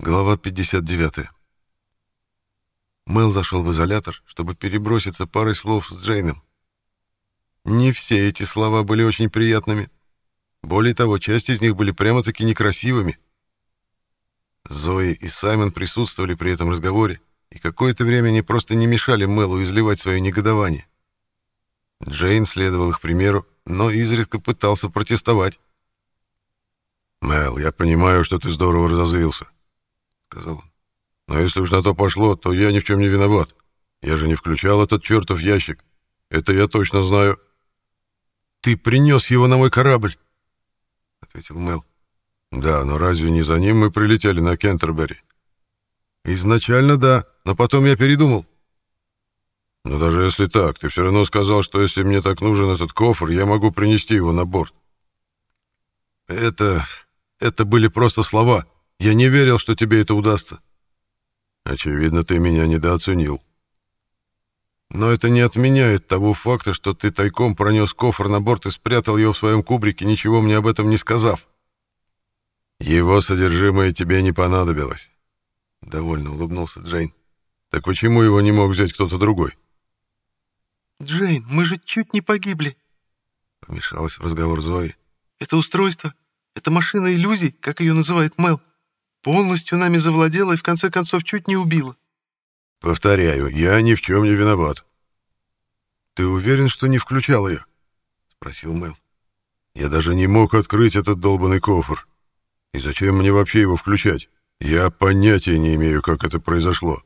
Глава 59. Мэл зашел в изолятор, чтобы переброситься парой слов с Джейном. Не все эти слова были очень приятными. Более того, часть из них были прямо-таки некрасивыми. Зои и Саймон присутствовали при этом разговоре, и какое-то время они просто не мешали Мэлу изливать свое негодование. Джейн следовал их примеру, но изредка пытался протестовать. «Мэл, я понимаю, что ты здорово разозлился», — сказал он. «Но если уж на то пошло, то я ни в чем не виноват. Я же не включал этот чертов ящик. Это я точно знаю». «Ты принес его на мой корабль», — ответил Мэл. «Да, но разве не за ним мы прилетели на Кентербери?» «Изначально да, но потом я передумал». «Но даже если так, ты все равно сказал, что если мне так нужен этот кофр, я могу принести его на борт». «Это... это были просто слова. Я не верил, что тебе это удастся». «Очевидно, ты меня недооценил». «Но это не отменяет того факта, что ты тайком пронес кофр на борт и спрятал его в своем кубрике, ничего мне об этом не сказав». «Его содержимое тебе не понадобилось», — довольно улыбнулся Джейн. «Так почему его не мог взять кто-то другой?» «Джейн, мы же чуть не погибли», — помешалась в разговор Зои. «Это устройство, это машина иллюзий, как ее называет Мел, полностью нами завладела и в конце концов чуть не убила». «Повторяю, я ни в чем не виноват». «Ты уверен, что не включал ее?» — спросил Мел. «Я даже не мог открыть этот долбанный кофр. И зачем мне вообще его включать? Я понятия не имею, как это произошло.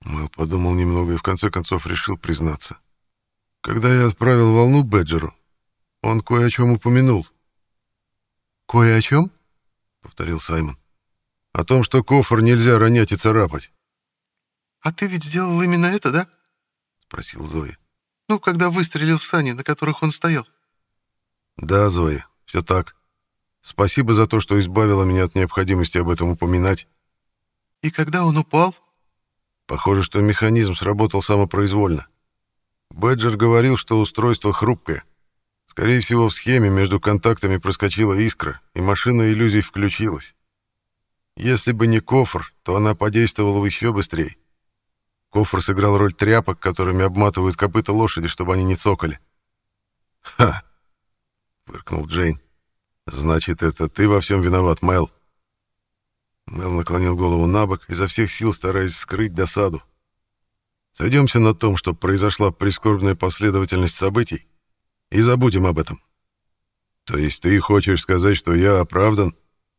Мэл подумал немного и в конце концов решил признаться. Когда я отправил волну Бэджеру, он кое о чем упомянул. «Кое о чем?» — повторил Саймон. «О том, что кофр нельзя ронять и царапать». «А ты ведь сделал именно это, да?» — спросил Зоя. «Ну, когда выстрелил в сани, на которых он стоял». «Да, Зоя, все так. Спасибо за то, что избавила меня от необходимости об этом упоминать. И когда он упал? Похоже, что механизм сработал самопроизвольно. Бэджер говорил, что устройство хрупкое. Скорее всего, в схеме между контактами проскочила искра, и машина иллюзий включилась. Если бы не кофр, то она подействовала бы еще быстрее. Кофр сыграл роль тряпок, которыми обматывают копыта лошади, чтобы они не цокали. «Ха!» — фыркнул Джейн. «Значит, это ты во всем виноват, Мэл?» Мэл наклонил голову на бок, изо всех сил стараясь скрыть досаду. «Сойдемся на том, что произошла прискорбная последовательность событий, и забудем об этом». «То есть ты хочешь сказать, что я оправдан?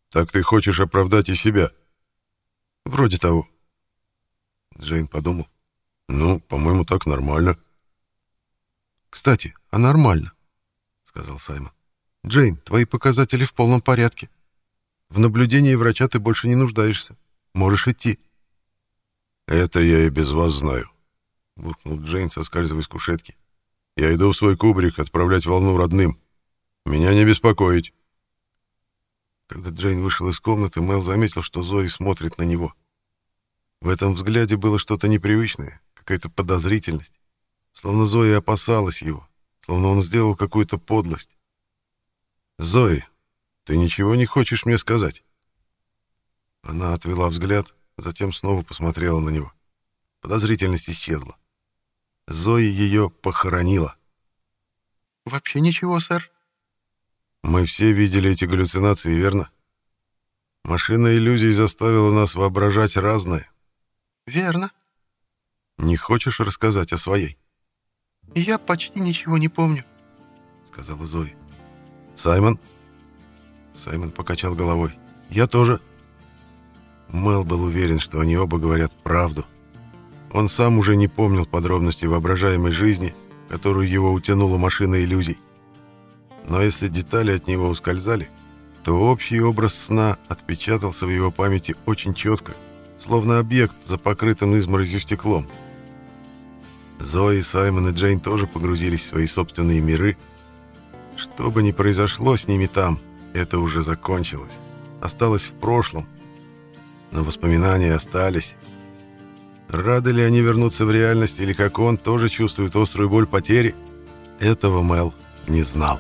Так ты хочешь оправдать и себя?» «Вроде того». Джейн подумал. «Ну, по-моему, так нормально». «Кстати, а нормально», — сказал Саймон. Джейн, твои показатели в полном порядке. В наблюдении врача ты больше не нуждаешься. Можешь идти. Это я и без вас знаю, буркнул Джейн, соскальзывая с кушетки. Я иду в свой кубрик отправлять волну родным. Меня не беспокоить. Когда Джейн вышел из комнаты, Мэл заметил, что Зои смотрит на него. В этом взгляде было что-то непривычное, какая-то подозрительность. Словно Зои опасалась его, словно он сделал какую-то подлость. «Зои, ты ничего не хочешь мне сказать?» Она отвела взгляд, затем снова посмотрела на него. Подозрительность исчезла. Зои ее похоронила. «Вообще ничего, сэр». «Мы все видели эти галлюцинации, верно? Машина иллюзий заставила нас воображать разное». «Верно». «Не хочешь рассказать о своей?» «Я почти ничего не помню», — сказала Зои. «Саймон?» Саймон покачал головой. «Я тоже». Мел был уверен, что они оба говорят правду. Он сам уже не помнил подробностей воображаемой жизни, которую его утянула машина иллюзий. Но если детали от него ускользали, то общий образ сна отпечатался в его памяти очень четко, словно объект за покрытым изморозью стеклом. Зои, Саймон и Джейн тоже погрузились в свои собственные миры, что бы ни произошло с ними там, это уже закончилось. Осталось в прошлом. Но воспоминания остались. Рады ли они вернуться в реальность, или как он тоже чувствует острую боль потери, этого Мел не знал.